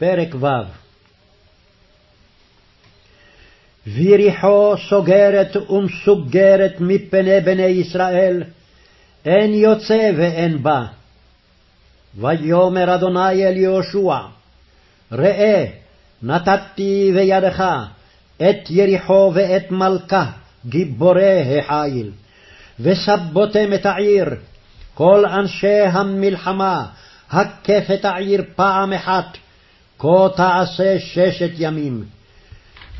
פרק ו' ויריחו סוגרת ומסוגרת מפני בני ישראל, אין יוצא ואין בא. ויאמר אדוני אל יהושע, ראה, נתתי בידך את יריחו ואת מלכה, גיבורי החיל, וסבותם את העיר, כל אנשי המלחמה, הקף את העיר פעם אחת, כה תעשה ששת ימים.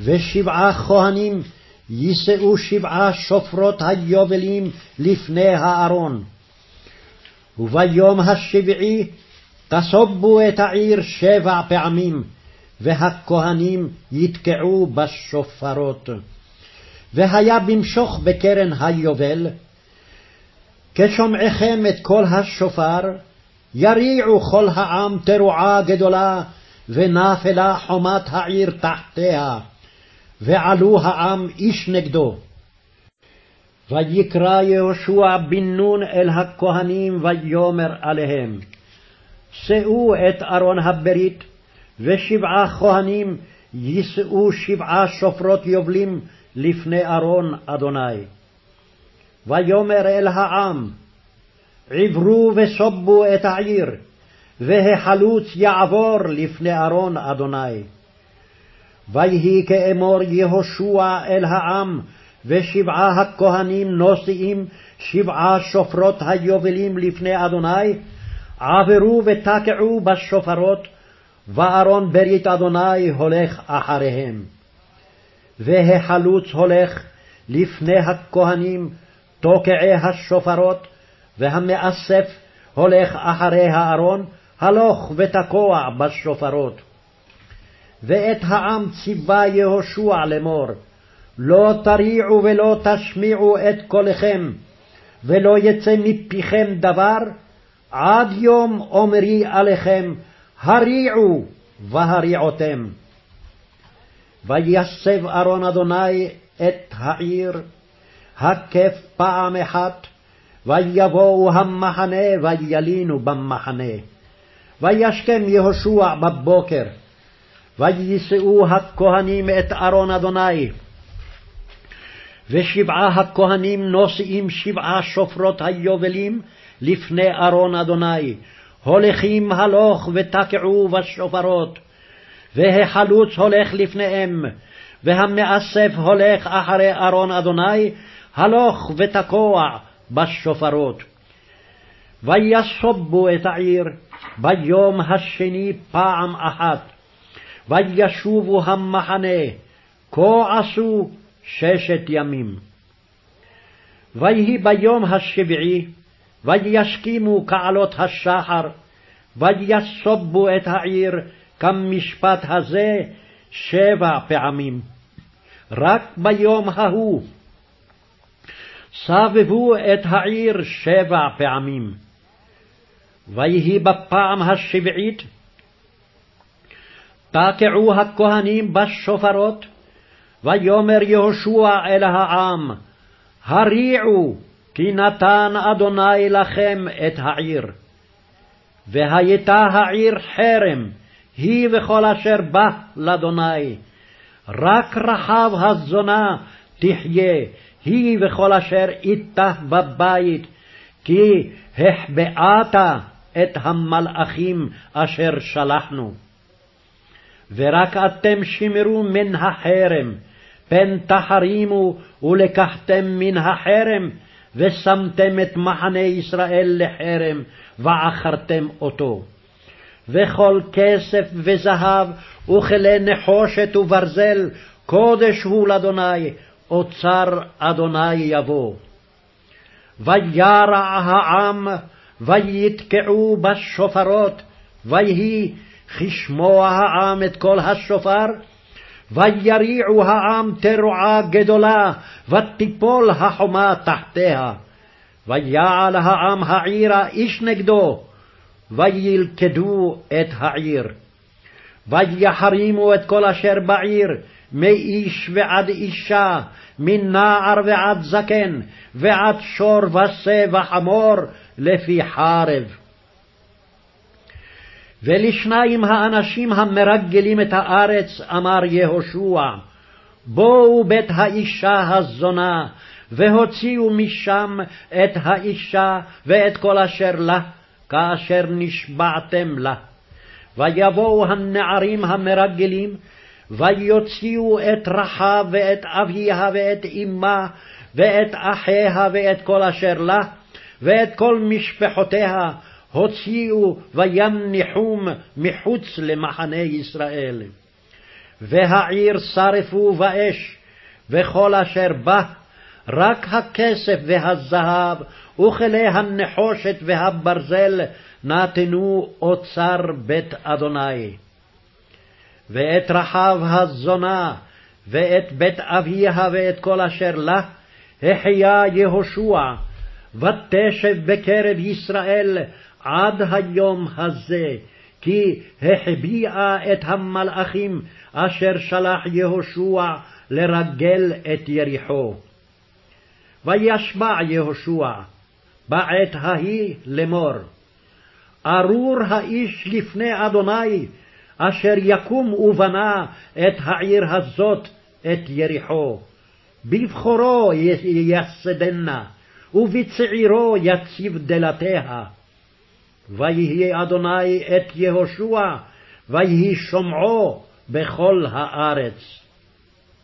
ושבעה כהנים יישאו שבעה שופרות היובלים לפני הארון. וביום השבעי תסובו את העיר שבע פעמים, והכהנים יתקעו בשופרות. והיה במשוך בקרן היובל, כשומעכם את קול השופר, יריעו כל העם תרועה גדולה, ונפלה חומת העיר תחתיה, ועלו העם איש נגדו. ויקרא יהושע בן נון אל הכהנים ויאמר עליהם, שאו את ארון הברית, ושבעה כהנים יישאו שבעה שופרות יובלים לפני ארון אדוני. ויאמר אל העם, עברו וסובו את העיר, והחלוץ יעבור לפני ארון אדוני. ויהי כאמור יהושע אל העם, ושבעה הכהנים נושאים שבעה שופרות היובלים לפני אדוני, עברו ותקעו בשופרות, וארון ברית אדוני הולך אחריהם. והחלוץ הולך לפני הכהנים, תוקעי השופרות, והמאסף הולך אחרי הארון, הלוך ותקוע בשופרות. ואת העם ציווה יהושע לאמור, לא תריעו ולא תשמיעו את קולכם, ולא יצא מפיכם דבר, עד יום אומרי עליכם, הריעו והריעותם. ויסב ארון אדוני את העיר, הקף פעם אחת, ויבואו המחנה וילינו במחנה. וישכם יהושע בבוקר, ויישאו הכהנים את ארון אדוני. ושבעה הכהנים נושאים שבעה שופרות היובלים לפני ארון אדוני, הולכים הלוך ותקעו בשופרות. והחלוץ הולך לפניהם, והמאסף הולך אחרי ארון אדוני, הלוך ותקוע בשופרות. ויסובו את העיר ביום השני פעם אחת, וישובו המחנה, כה עשו ששת ימים. ויהי ביום השביעי, וישכימו כעלות השחר, ויסובו את העיר כמשפט הזה שבע פעמים. רק ביום ההוא סבבו את העיר שבע פעמים. ויהי בפעם השבעית, תקעו הכהנים בשופרות, ויאמר יהושע אל העם, הריעו, כי נתן אדוני לכם את העיר. והייתה העיר חרם, היא וכל אשר בא לאדוני. רק רחב הזונה תחיה, היא וכל אשר איתה בבית, כי החבאת את המלאכים אשר שלחנו. ורק אתם שמרו מן החרם, פן תחרימו ולקחתם מן החרם, ושמתם את מחנה ישראל לחרם, ועכרתם אותו. וכל כסף וזהב, וכלי נחושת וברזל, קודש הוא לאדוני, אוצר אדוני יבוא. וירע העם, ויתקעו בשופרות, ויהי כשמוע העם את קול השופר, ויריעו העם תרועה גדולה, ותיפול החומה תחתיה. ויעל העם העירה איש נגדו, וילכדו את העיר. ויחרימו את כל אשר בעיר, מאיש ועד אישה, מנער ועד זקן, ועד שור ושה וחמור, לפי חרב. ולשניים האנשים המרגלים את הארץ אמר יהושע, בואו בית האישה הזונה, והוציאו משם את האישה ואת כל אשר לה, כאשר נשבעתם לה. ויבואו הנערים המרגלים, ויוציאו את רחב ואת אביה ואת אמה ואת אחיה ואת כל אשר לה, ואת כל משפחותיה, הוציאו ויניחום מחוץ למחנה ישראל. והעיר שרפו באש, וכל אשר בה, רק הכסף והזהב, וכלי הנחושת והברזל, נתנו אוצר בית אדוני. ואת רחב הזונה, ואת בית אביה ואת כל אשר לה, החיה יהושע, ותשב בקרב ישראל עד היום הזה, כי החביאה את המלאכים אשר שלח יהושע לרגל את יריחו. וישבע יהושע בעת ההיא לאמור, ארור האיש לפני אדוני, אשר יקום ובנה את העיר הזאת, את יריחו. בבכורו ייסדנה, ובצעירו יציב דלתיה. ויהי אדוני את יהושע, ויהי שומעו בכל הארץ.